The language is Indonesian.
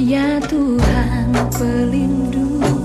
Ya Tuhan pelindung